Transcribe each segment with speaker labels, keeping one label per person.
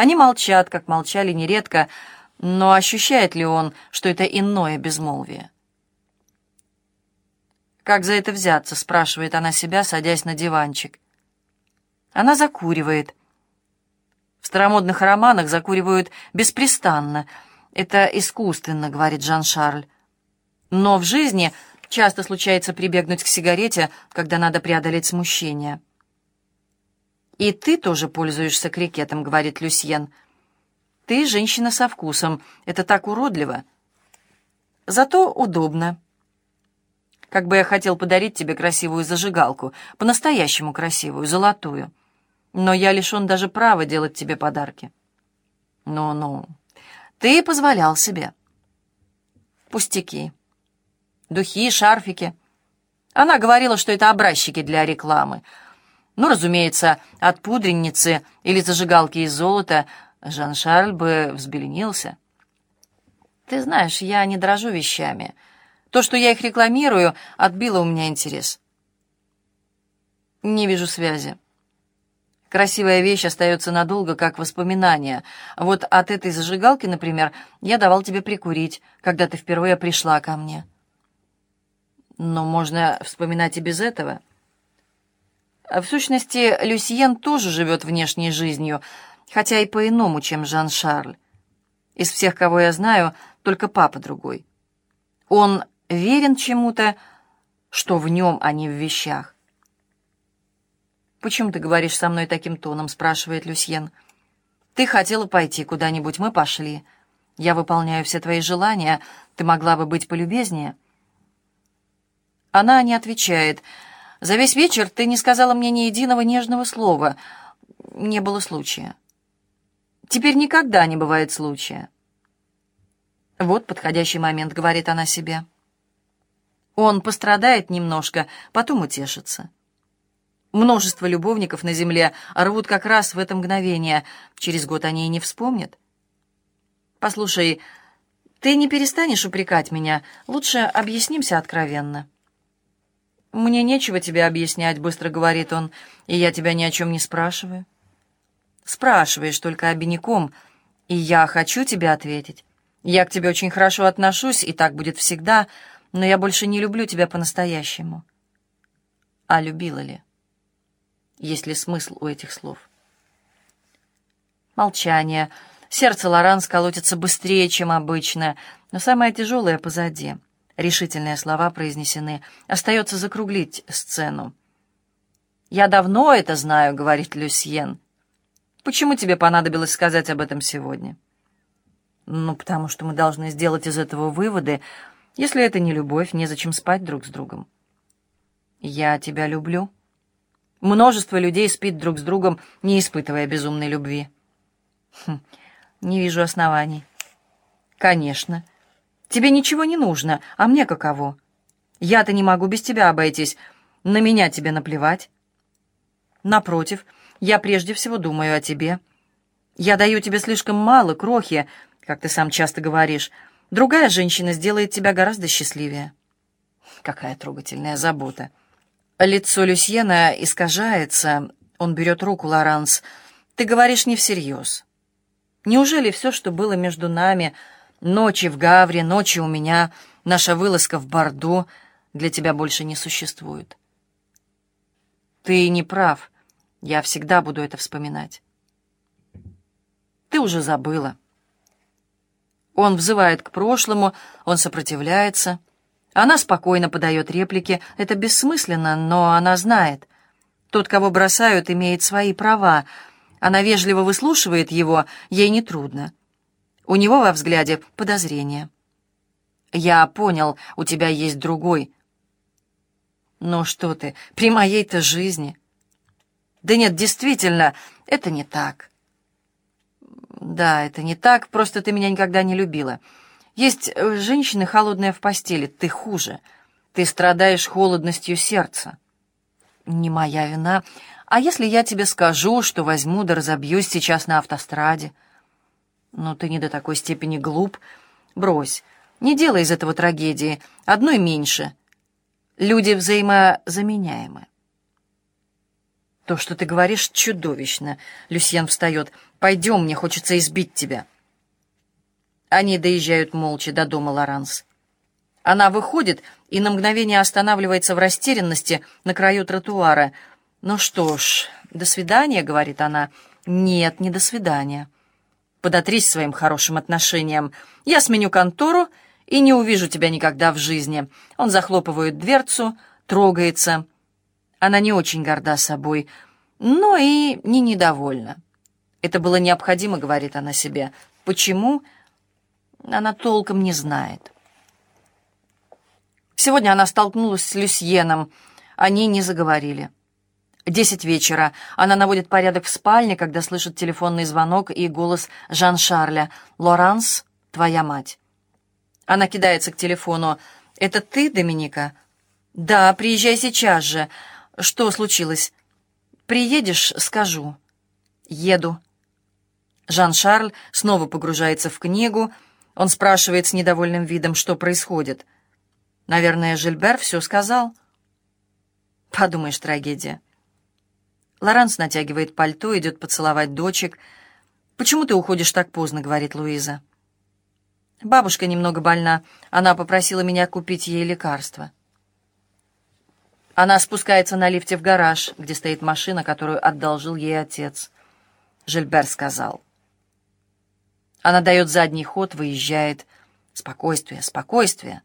Speaker 1: Они молчат, как молчали нередко, но ощущает ли он, что это иное безмолвие? «Как за это взяться?» — спрашивает она себя, садясь на диванчик. Она закуривает. В старомодных романах закуривают беспрестанно. Это искусственно, говорит Жан-Шарль. Но в жизни часто случается прибегнуть к сигарете, когда надо преодолеть смущение. «И ты тоже пользуешься крикетом», — говорит Люсьен. «Ты женщина со вкусом. Это так уродливо. Зато удобно. Как бы я хотел подарить тебе красивую зажигалку, по-настоящему красивую, золотую. Но я лишен даже права делать тебе подарки». «Ну-ну, ты позволял себе». «Пустяки. Духи, шарфики». Она говорила, что это образчики для рекламы. Ну, разумеется, от пудреницы или зажигалки из золота Жан-Шарль бы взбеленился. Ты знаешь, я не дрожу вещами. То, что я их рекламирую, отбило у меня интерес. Не вижу связи. Красивая вещь остается надолго, как воспоминание. Вот от этой зажигалки, например, я давал тебе прикурить, когда ты впервые пришла ко мне. Но можно вспоминать и без этого. В сущности, Люсьен тоже живет внешней жизнью, хотя и по-иному, чем Жан-Шарль. Из всех, кого я знаю, только папа другой. Он верен чему-то, что в нем, а не в вещах. «Почему ты говоришь со мной таким тоном?» — спрашивает Люсьен. «Ты хотела пойти куда-нибудь, мы пошли. Я выполняю все твои желания. Ты могла бы быть полюбезнее?» Она не отвечает — за весь вечер ты не сказала мне ни единого нежного слова. Не было случая. Теперь никогда не бывает случая. Вот подходящий момент, говорит она себе. Он пострадает немножко, потом утешится. Множество любовников на земле рвут как раз в это мгновение. Через год они и не вспомнят. Послушай, ты не перестанешь упрекать меня. Лучше объяснимся откровенно. «Мне нечего тебе объяснять», — быстро говорит он, — «и я тебя ни о чем не спрашиваю». «Спрашиваешь только обиняком, и я хочу тебе ответить. Я к тебе очень хорошо отношусь, и так будет всегда, но я больше не люблю тебя по-настоящему». А любила ли? Есть ли смысл у этих слов? Молчание. Сердце Лоран колотится быстрее, чем обычно, но самое тяжелое позади — решительные слова произнесены. Остается закруглить сцену. «Я давно это знаю», — говорит Люсьен. «Почему тебе понадобилось сказать об этом сегодня?» «Ну, потому что мы должны сделать из этого выводы. Если это не любовь, незачем спать друг с другом». «Я тебя люблю». Множество людей спит друг с другом, не испытывая безумной любви. Хм, не вижу оснований. Конечно. Тебе ничего не нужно, а мне каково? Я-то не могу без тебя обойтись. На меня тебе наплевать. Напротив, я прежде всего думаю о тебе. Я даю тебе слишком мало, крохи, как ты сам часто говоришь. Другая женщина сделает тебя гораздо счастливее. Какая трогательная забота. Лицо Люсьена искажается. Он берет руку Лоранс. Ты говоришь не всерьез. Неужели все, что было между нами, Ночи в Гавре, ночи у меня, наша вылазка в Бордо для тебя больше не существует. Ты не прав. Я всегда буду это вспоминать. Ты уже забыла. Он взывает к прошлому, он сопротивляется. Она спокойно подает реплики. Это бессмысленно, но она знает. Тот, кого бросают, имеет свои права. Она вежливо выслушивает его, ей нетрудно. У него во взгляде подозрение. «Я понял, у тебя есть другой». «Ну что ты, при моей-то жизни». «Да нет, действительно, это не так». «Да, это не так, просто ты меня никогда не любила. Есть э, женщины холодные в постели, ты хуже. Ты страдаешь холодностью сердца». «Не моя вина. А если я тебе скажу, что возьму да разобьюсь сейчас на автостраде?» «Ну, ты не до такой степени глуп. Брось, не делай из этого трагедии. Одной меньше. Люди взаимозаменяемы». «То, что ты говоришь, чудовищно!» Люсьен встает. «Пойдем, мне хочется избить тебя». Они доезжают молча до дома Лоранс. Она выходит и на мгновение останавливается в растерянности на краю тротуара. «Ну что ж, до свидания», — говорит она. «Нет, не до свидания. Подотрись своим хорошим отношением. Я сменю контору и не увижу тебя никогда в жизни». Он захлопывает дверцу, трогается. Она не очень горда собой, но и не недовольна. «Это было необходимо», — говорит она себе. «Почему?» Она толком не знает. Сегодня она столкнулась с Люсьеном. Они не заговорили. Десять вечера. Она наводит порядок в спальне, когда слышит телефонный звонок и голос Жан-Шарля. «Лоранс, твоя мать». Она кидается к телефону. «Это ты, Доминика?» «Да, приезжай сейчас же. Что случилось?» «Приедешь, скажу». «Еду». Жан-Шарль снова погружается в книгу. Он спрашивает с недовольным видом, что происходит. Наверное, Жильбер все сказал. Подумаешь, трагедия. Лоранс натягивает пальто, идет поцеловать дочек. «Почему ты уходишь так поздно?» — говорит Луиза. «Бабушка немного больна. Она попросила меня купить ей лекарства». Она спускается на лифте в гараж, где стоит машина, которую одолжил ей отец. Жильбер сказал. Она дает задний ход, выезжает. «Спокойствие, спокойствие!»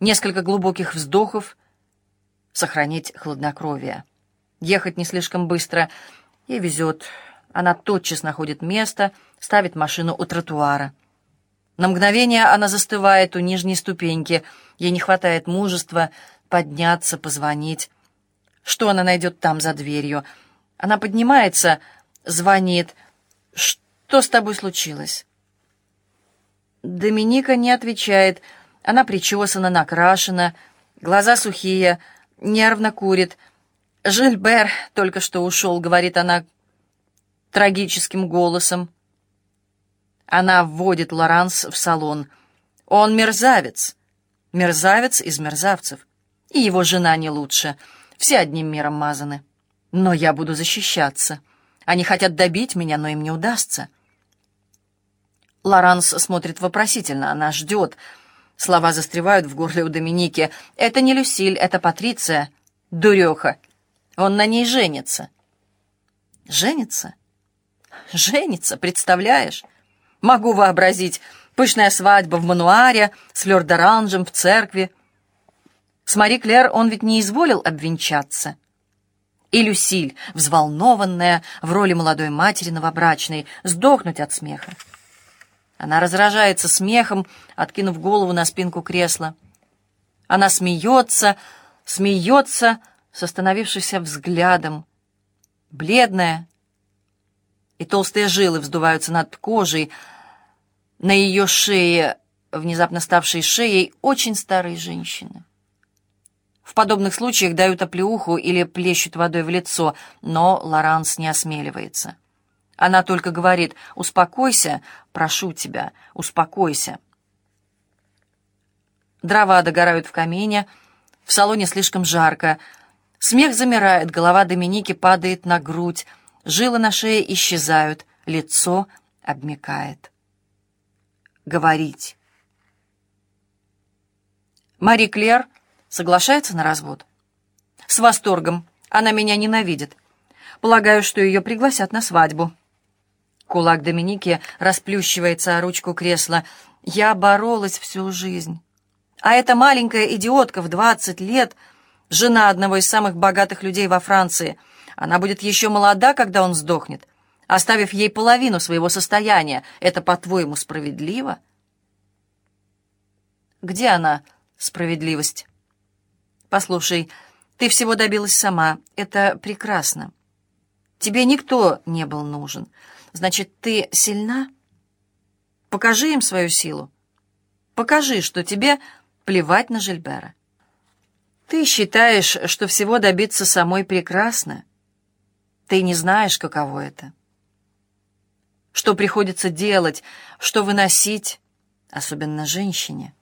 Speaker 1: Несколько глубоких вздохов. Сохранить хладнокровие. Ехать не слишком быстро. Ей везет. Она тотчас находит место, ставит машину у тротуара. На мгновение она застывает у нижней ступеньки. Ей не хватает мужества подняться, позвонить. Что она найдет там за дверью? Она поднимается, звонит. «Что с тобой случилось?» Доминика не отвечает, — она причесана, накрашена, глаза сухие, нервно курит. «Жильбер только что ушел», — говорит она трагическим голосом. Она вводит Лоранс в салон. «Он мерзавец, мерзавец из мерзавцев. И его жена не лучше. Все одним миром мазаны. Но я буду защищаться. Они хотят добить меня, но им не удастся». Лоранс смотрит вопросительно, она ждет — Слова застревают в горле у Доминики. «Это не Люсиль, это Патриция. Дуреха. Он на ней женится». «Женится? Женится, представляешь? Могу вообразить. Пышная свадьба в мануаре, с флёр-д'оранжем в церкви. С Мари Клер он ведь не изволил обвенчаться». И Люсиль, взволнованная, в роли молодой матери новобрачной, сдохнуть от смеха. Она разражается смехом, откинув голову на спинку кресла. Она смеется, смеется с остановившимся взглядом. Бледная, и толстые жилы вздуваются над кожей. На ее шее, внезапно ставшей шеей, очень старой женщины. В подобных случаях дают оплеуху или плещут водой в лицо, но Лоранс не осмеливается. Она только говорит «Успокойся, прошу тебя, успокойся». Дрова догорают в камине, в салоне слишком жарко. Смех замирает, голова Доминики падает на грудь, жилы на шее исчезают, лицо обмекает. Говорить. Мари Клер соглашается на развод. С восторгом. Она меня ненавидит. Полагаю, что ее пригласят на свадьбу. Кулак Доминики расплющивается о ручку кресла. «Я боролась всю жизнь. А эта маленькая идиотка в двадцать лет, жена одного из самых богатых людей во Франции, она будет еще молода, когда он сдохнет, оставив ей половину своего состояния. Это, по-твоему, справедливо?» «Где она, справедливость?» «Послушай, ты всего добилась сама. Это прекрасно. Тебе никто не был нужен». Значит, ты сильна? Покажи им свою силу. Покажи, что тебе плевать на Жильбера. Ты считаешь, что всего добиться самой прекрасно. Ты не знаешь, каково это. Что приходится делать, что выносить, особенно женщине.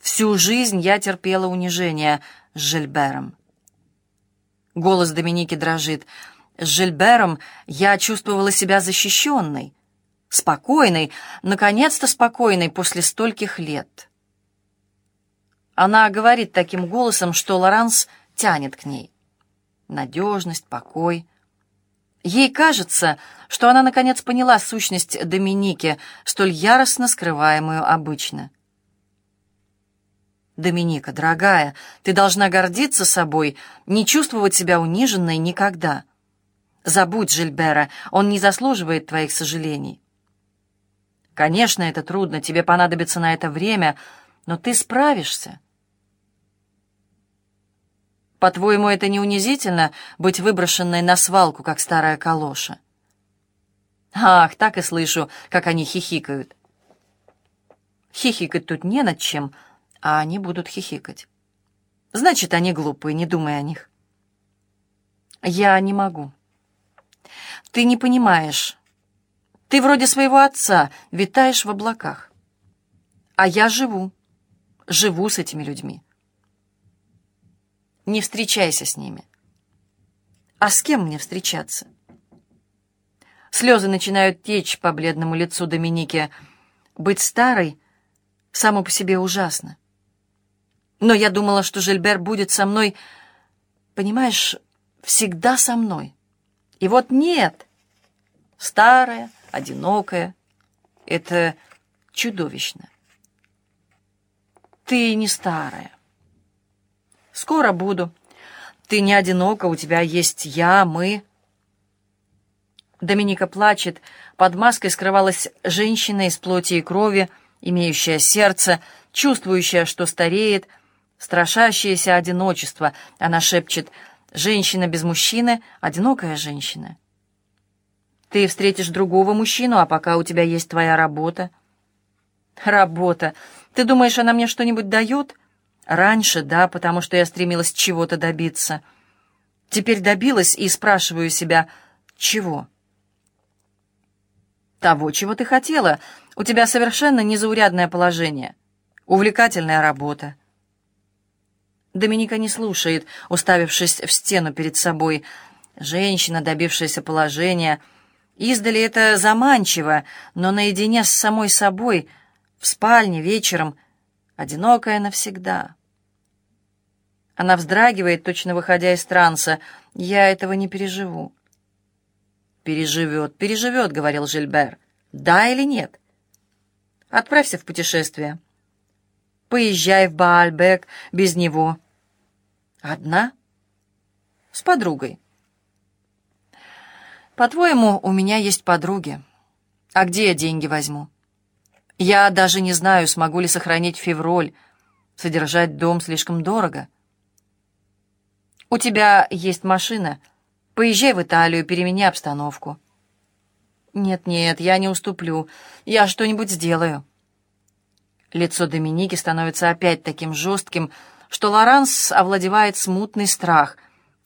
Speaker 1: Всю жизнь я терпела унижение с Жильбером. Голос Доминики дрожит. С Жильбером я чувствовала себя защищенной, спокойной, наконец-то спокойной после стольких лет. Она говорит таким голосом, что Лоранс тянет к ней. Надежность, покой. Ей кажется, что она наконец поняла сущность Доминики, столь яростно скрываемую обычно. Доминика, дорогая, ты должна гордиться собой, не чувствовать себя униженной никогда. Забудь Жильбера, он не заслуживает твоих сожалений. Конечно, это трудно, тебе понадобится на это время, но ты справишься. По-твоему, это не унизительно быть выброшенной на свалку, как старая калоша? Ах, так и слышу, как они хихикают. Хихикать тут не над чем — а они будут хихикать. Значит, они глупые, не думай о них. Я не могу. Ты не понимаешь. Ты вроде своего отца, витаешь в облаках. А я живу, живу с этими людьми. Не встречайся с ними. А с кем мне встречаться? Слезы начинают течь по бледному лицу Доминики. Быть старой само по себе ужасно. Но я думала, что Жильбер будет со мной, понимаешь, всегда со мной. И вот нет. Старая, одинокая. Это чудовищно. Ты не старая. Скоро буду. Ты не одинока, у тебя есть я, мы. Доминика плачет. Под маской скрывалась женщина из плоти и крови, имеющая сердце, чувствующая, что стареет, страшащееся одиночество. Она шепчет «Женщина без мужчины — одинокая женщина». Ты встретишь другого мужчину, а пока у тебя есть твоя работа. Работа. Ты думаешь, она мне что-нибудь дает? Раньше, да, потому что я стремилась чего-то добиться. Теперь добилась и спрашиваю себя, чего? Того, чего ты хотела. У тебя совершенно незаурядное положение. Увлекательная работа. Доминика не слушает, уставившись в стену перед собой. Женщина, добившаяся положения. Издали это заманчиво, но наедине с самой собой, в спальне, вечером, одинокая навсегда. Она вздрагивает, точно выходя из транса. «Я этого не переживу». «Переживет, переживет», — говорил Жильбер. «Да или нет?» «Отправься в путешествие». «Поезжай в Баальбек без него». Одна? С подругой. По-твоему, у меня есть подруги. А где я деньги возьму? Я даже не знаю, смогу ли. Содержать дом слишком дорого. У тебя есть машина. Поезжай в Италию, перемени обстановку. Нет-нет, я не уступлю. Я что-нибудь сделаю. Лицо Доминики становится опять таким жестким, что Лоранс овладевает смутный страх.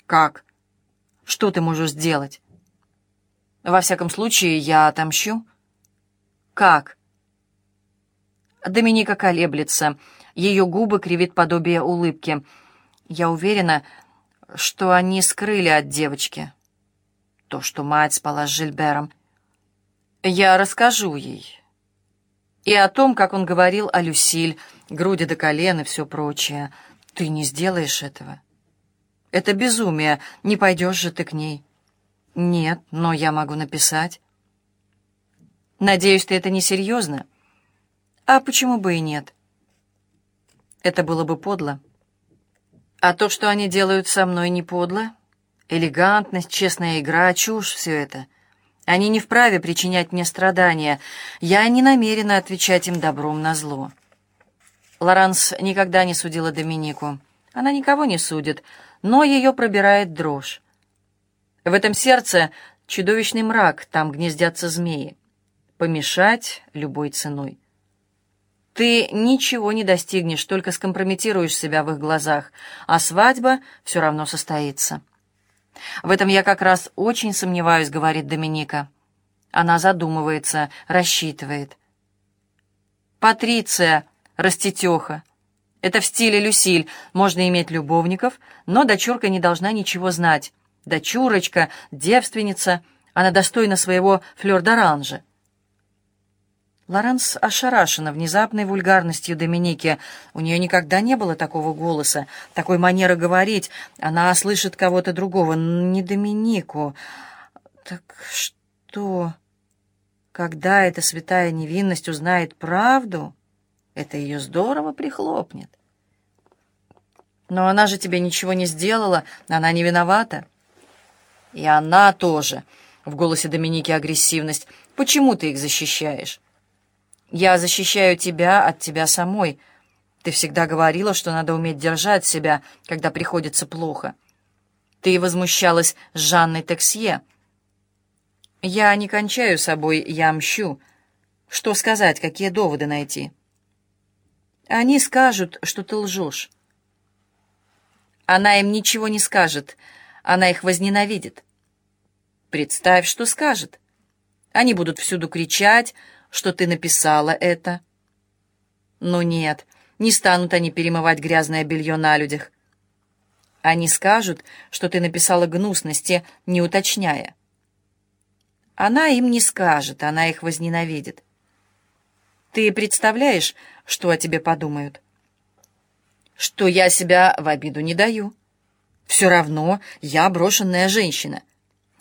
Speaker 1: «Как? Что ты можешь сделать?» «Во всяком случае, я отомщу». «Как?» Доминика колеблется. Ее губы кривит подобие улыбки. Я уверена, что они скрыли от девочки. То, что мать спала с Жильбером. Я расскажу ей. И о том, как он говорил о Люсиль, груди до колен и все прочее. Ты не сделаешь этого. Это безумие, не пойдешь же ты к ней. Нет, но я могу написать. Надеюсь, ты это не серьезно? А почему бы и нет? Это было бы подло. А то, что они делают со мной, не подло? Элегантность, честная игра, чушь все это. Они не вправе причинять мне страдания. Я не намерена отвечать им добром на зло. Лоранс никогда не судила Доминику. Она никого не судит, но ее пробирает дрожь. В этом сердце чудовищный мрак, там гнездятся змеи. Помешать любой ценой. Ты ничего не достигнешь, только скомпрометируешь себя в их глазах, а свадьба все равно состоится. В этом я как раз очень сомневаюсь, говорит Доминика. Она задумывается, рассчитывает. Патриция растетеха. Это в стиле Люсиль. Можно иметь любовников, но дочурка не должна ничего знать. Дочурочка, девственница, она достойна своего флёр-д'оранжа. Лоранс ошарашена внезапной вульгарностью Доминики. У нее никогда не было такого голоса, такой манеры говорить. Она слышит кого-то другого, не Доминику. Так что, когда эта святая невинность узнает правду, это ее здорово прихлопнет. Но она же тебе ничего не сделала, она не виновата. И она тоже. В голосе Доминики агрессивность. Почему ты их защищаешь? Я защищаю тебя от тебя самой. Ты всегда говорила, что надо уметь держать себя, когда приходится плохо. Ты возмущалась с Жанной Тексье. Я не кончаю собой, я мщу. Что сказать, какие доводы найти? Они скажут, что ты лжешь. Она им ничего не скажет, она их возненавидит. Представь, что скажет. Они будут всюду кричать, что ты написала это. Но нет, не станут они перемывать грязное белье на людях. Они скажут, что ты написала гнусности, не уточняя. Она им не скажет, она их возненавидит. Ты представляешь, что о тебе подумают? Что я себя в обиду не даю. Все равно я брошенная женщина.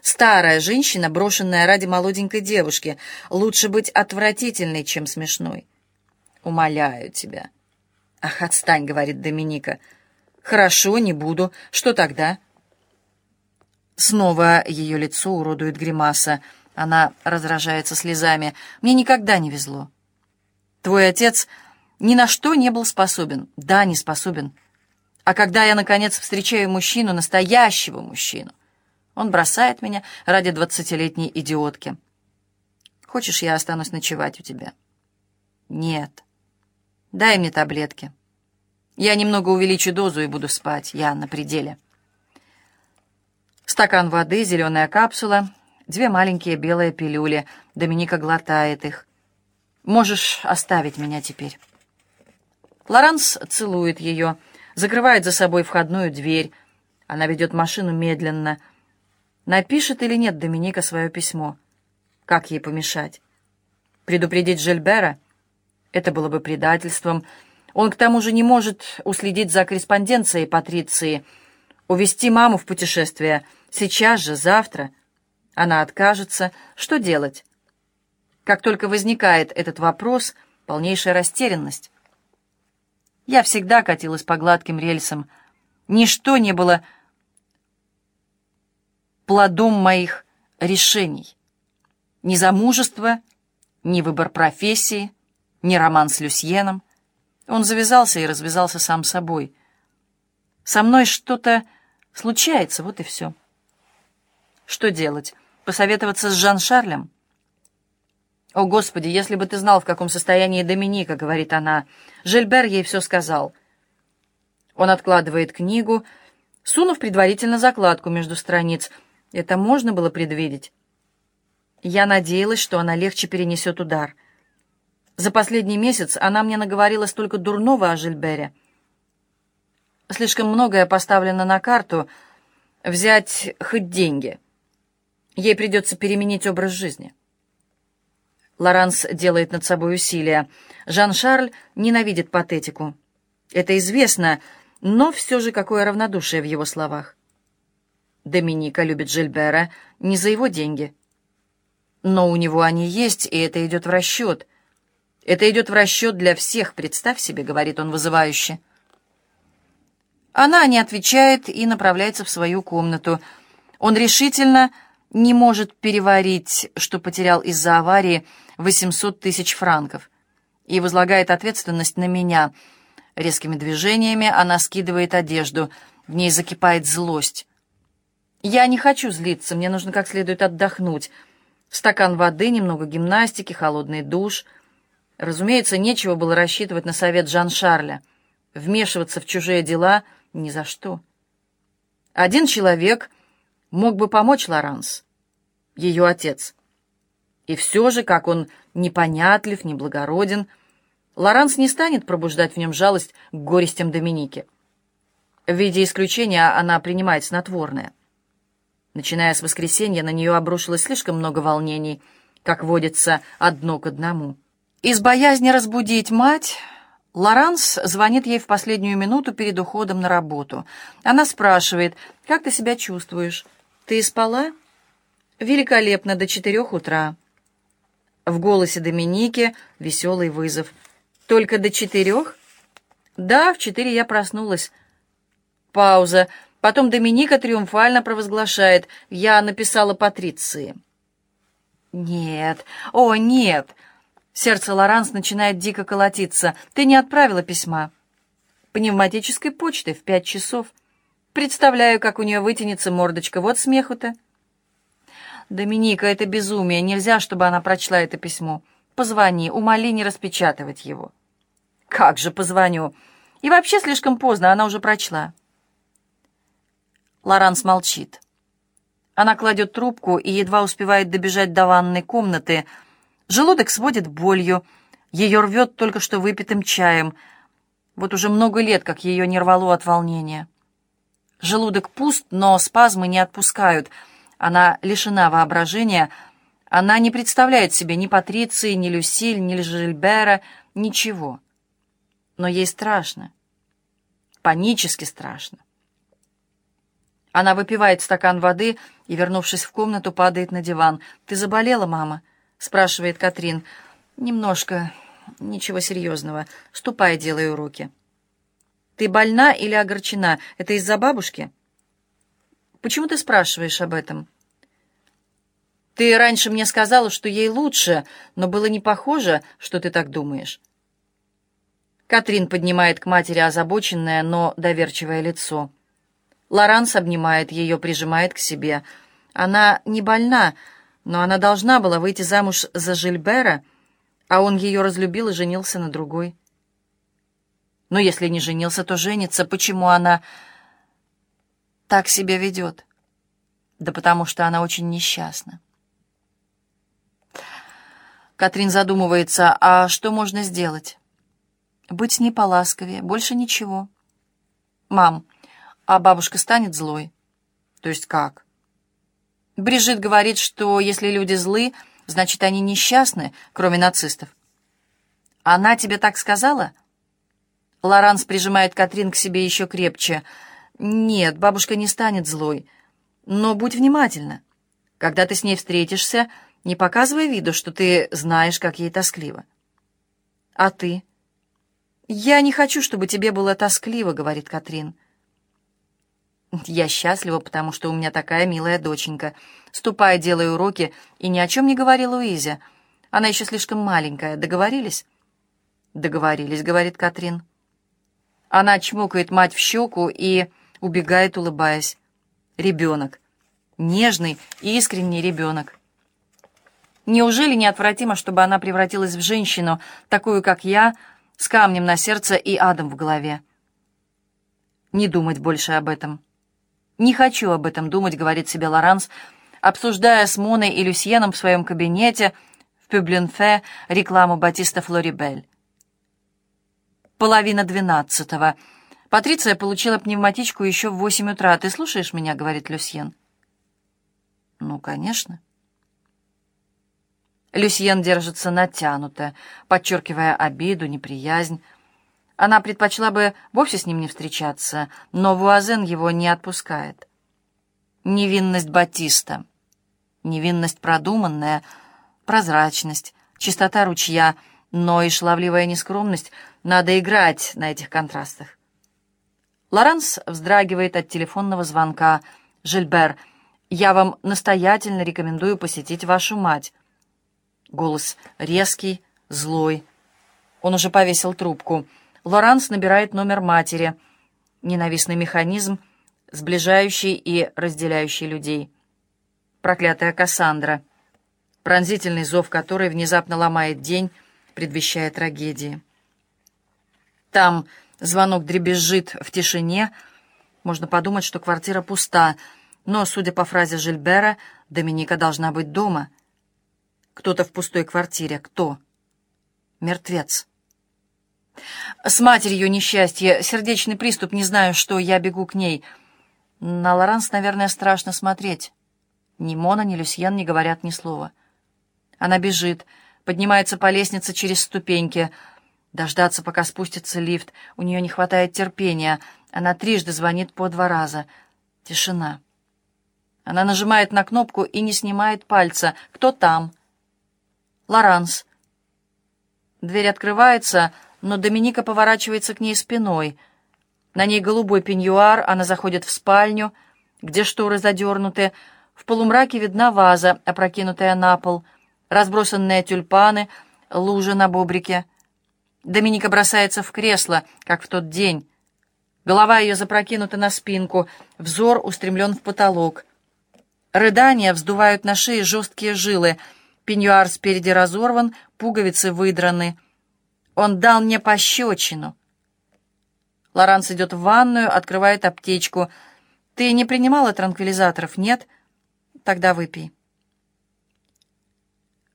Speaker 1: Старая женщина, брошенная ради молоденькой девушки. Лучше быть отвратительной, чем смешной. Умоляю тебя. Ах, отстань, говорит Доминика. Хорошо, не буду. Что тогда? Снова ее лицо уродует гримаса. Она раздражается слезами. Мне никогда не везло. Твой отец ни на что не был способен. Да, не способен. А когда я, наконец, встречаю мужчину, настоящего мужчину, он бросает меня ради двадцатилетней идиотки. Хочешь, я останусь ночевать у тебя? Нет. Дай мне таблетки. Я немного увеличу дозу и буду спать. Я на пределе. Стакан воды, зеленая капсула, две маленькие белые пилюли. Доминика глотает их. Можешь оставить меня теперь. Лоранс целует ее, закрывает за собой входную дверь. Она ведет машину медленно — Напишет или нет Доминика свое письмо? Как ей помешать? Предупредить Жильбера? Это было бы предательством. Он к тому же не может уследить за корреспонденцией Патриции, увести маму в путешествие. Сейчас же, завтра. Она откажется. Что делать? Как только возникает этот вопрос, полнейшая растерянность. Я всегда катилась по гладким рельсам. Ничто не было плодом моих решений. Ни замужество, ни выбор профессии, ни роман с Люсьеном. Он завязался и развязался сам собой. Со мной что-то случается, вот и все. Что делать? Посоветоваться с Жан-Шарлем? «О, Господи, если бы ты знал, в каком состоянии Доминика», — говорит она. Жильбер ей все сказал. Он откладывает книгу, сунув предварительно закладку между страниц — это можно было предвидеть. Я надеялась, что она легче перенесет удар. За последний месяц она мне наговорила столько дурного о Жильбере. Слишком многое поставлено на карту. Взять хоть деньги. Ей придется переменить образ жизни. Лоранс делает над собой усилия. Жан-Шарль ненавидит патетику. Это известно, но все же какое равнодушие в его словах. Доминика любит Жильбера не за его деньги. Но у него они есть, и это идет в расчет. Это идет в расчет для всех, представь себе, говорит он вызывающе. Она не отвечает и направляется в свою комнату. Он решительно не может переварить, что потерял из-за аварии 800 тысяч франков, и возлагает ответственность на меня. Резкими движениями она скидывает одежду, в ней закипает злость. Я не хочу злиться, мне нужно как следует отдохнуть. Стакан воды, немного гимнастики, холодный душ. Разумеется, нечего было рассчитывать на совет Жан-Шарля. Вмешиваться в чужие дела ни за что. Один человек мог бы помочь Лоранс, ее отец. И все же, как он непонятлив, неблагороден, Лоранс не станет пробуждать в нем жалость к горестям Доминики. В виде исключения она принимает снотворное. Начиная с воскресенья, на нее обрушилось слишком много волнений, как водится, одно к одному. Из боязни разбудить мать, Лоранс звонит ей в последнюю минуту перед уходом на работу. Она спрашивает, «Как ты себя чувствуешь? Ты спала?» «Великолепно, до четырех утра». В голосе Доминики веселый вызов. «Только до четырех?» «Да, в четыре я проснулась». Пауза. Потом Доминика триумфально провозглашает. «Я написала Патриции». «Нет, о, нет!» Сердце Лоранс начинает дико колотиться. «Ты не отправила письма?» «Пневматической почтой в пять часов. Представляю, как у нее вытянется мордочка. Вот смеху-то». «Доминика, это безумие. Нельзя, чтобы она прочла это письмо. Позвони, умоли не распечатывать его». «Как же позвоню? И вообще слишком поздно, она уже прочла». Лоранс молчит. Она кладет трубку и едва успевает добежать до ванной комнаты. Желудок сводит болью. Ее рвет только что выпитым чаем. Вот уже много лет, как ее не рвало от волнения. Желудок пуст, но спазмы не отпускают. Она лишена воображения. Она не представляет себе ни Патриции, ни Люсиль, ни Жильбера, ничего. Но ей страшно. Панически страшно. Она выпивает стакан воды и, вернувшись в комнату, падает на диван. «Ты заболела, мама?» — спрашивает Катрин. «Немножко. Ничего серьезного. Ступай, делай уроки». «Ты больна или огорчена? Это из-за бабушки?» «Почему ты спрашиваешь об этом?» «Ты раньше мне сказала, что ей лучше, но было не похоже, что ты так думаешь». Катрин поднимает к матери озабоченное, но доверчивое лицо. Лоранс обнимает ее, прижимает к себе. Она не больна, но она должна была выйти замуж за Жильбера, а он ее разлюбил и женился на другой. Но если не женился, то женится. Почему она так себя ведет? Да потому что она очень несчастна. Катрин задумывается, а что можно сделать? Быть с ней поласковее, больше ничего. «Мам, а бабушка станет злой. То есть как? Брижит говорит, что если люди злы, значит, они несчастны, кроме нацистов. Она тебе так сказала? Лоранс прижимает Катрин к себе еще крепче. Нет, бабушка не станет злой. Но будь внимательна. Когда ты с ней встретишься, не показывай виду, что ты знаешь, как ей тоскливо. А ты? «Я не хочу, чтобы тебе было тоскливо», — говорит Катрин. Я счастлива, потому что у меня такая милая доченька. Ступай, делай уроки, и ни о чем не говори Луизе. Она еще слишком маленькая. Договорились? Договорились, говорит Катрин. Она чмокает мать в щеку и убегает, улыбаясь. Ребенок. Нежный и искренний ребенок. Неужели неотвратимо, чтобы она превратилась в женщину, такую, как я, с камнем на сердце и адом в голове? Не думать больше об этом. «Не хочу об этом думать», — говорит себе Лоранс, обсуждая с Моной и Люсьеном в своем кабинете в Пюбленфе рекламу Батиста Флорибель. Половина двенадцатого. Патриция получила пневматичку еще в восемь утра. «Ты слушаешь меня?» — говорит Люсьен. «Ну, конечно». Люсьен держится натянуто, подчеркивая обиду, неприязнь. Она предпочла бы вовсе с ним не встречаться, но Вуазен его не отпускает. Невинность Батиста. Невинность продуманная, прозрачность, чистота ручья, но и шаловливая нескромность. Надо играть на этих контрастах. Лоранс вздрагивает от телефонного звонка. «Жильбер, я вам настоятельно рекомендую посетить вашу мать». Голос резкий, злой. Он уже повесил трубку. Лоранс набирает номер матери. Ненавистный механизм, сближающий и разделяющий людей. Проклятая Кассандра. Пронзительный зов которой внезапно ломает день, предвещая трагедии. Там звонок дребезжит в тишине. Можно подумать, что квартира пуста, но, судя по фразе Жильбера, Доминика должна быть дома. Кто-то в пустой квартире. Кто? Мертвец. С матерью несчастье, сердечный приступ, не знаю, что, я бегу к ней. На Лоранс, наверное, страшно смотреть. Ни Мона, ни Люсьен не говорят ни слова. Она бежит, поднимается по лестнице через ступеньки. Дождаться, пока спустится лифт. У нее не хватает терпения. Она трижды звонит по два раза. Тишина. Она нажимает на кнопку и не снимает пальца. «Кто там?» «Лоранс». Дверь открывается, но Доминика поворачивается к ней спиной. На ней голубой пеньюар, она заходит в спальню, где шторы задернуты. В полумраке видна ваза, опрокинутая на пол, разбросанные тюльпаны, лужи на бобрике. Доминика бросается в кресло, как в тот день. Голова ее запрокинута на спинку, взор устремлен в потолок. Рыдания вздувают на шее жесткие жилы. Пеньюар спереди разорван, пуговицы выдраны. Он дал мне пощечину. Лоранс идет в ванную, открывает аптечку. «Ты не принимала транквилизаторов, нет? Тогда выпей».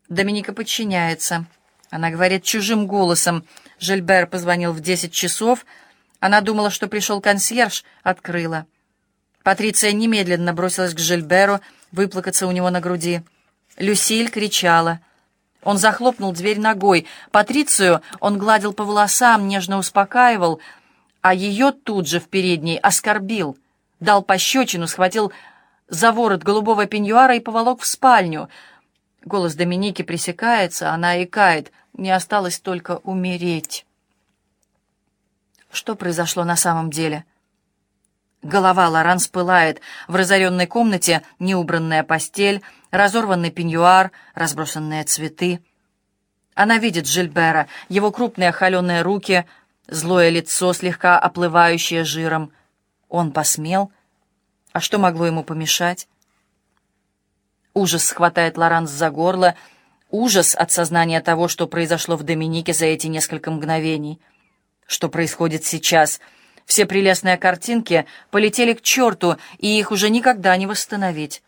Speaker 1: Доминика подчиняется. Она говорит чужим голосом. Жильбер позвонил в десять часов. Она думала, что пришел консьерж, открыла. Патриция немедленно бросилась к Жильберу, выплакаться у него на груди. Люсиль кричала. Он захлопнул дверь ногой. Патрицию он гладил по волосам, нежно успокаивал, а ее тут же в передней оскорбил. Дал пощечину, схватил за ворот голубого пеньюара и поволок в спальню. Голос Доминики пресекается, она икает. Не осталось только умереть. Что произошло на самом деле? — Голова Лоран пылает. В разоренной комнате неубранная постель, разорванный пеньюар, разбросанные цветы. Она видит Жильбера, его крупные холеные руки, злое лицо, слегка оплывающее жиром. Он посмел? А что могло ему помешать? Ужас схватает Лоранс за горло, ужас от сознания того, что произошло в Доминике за эти несколько мгновений. Что происходит сейчас — все прелестные картинки полетели к черту, и их уже никогда не восстановить.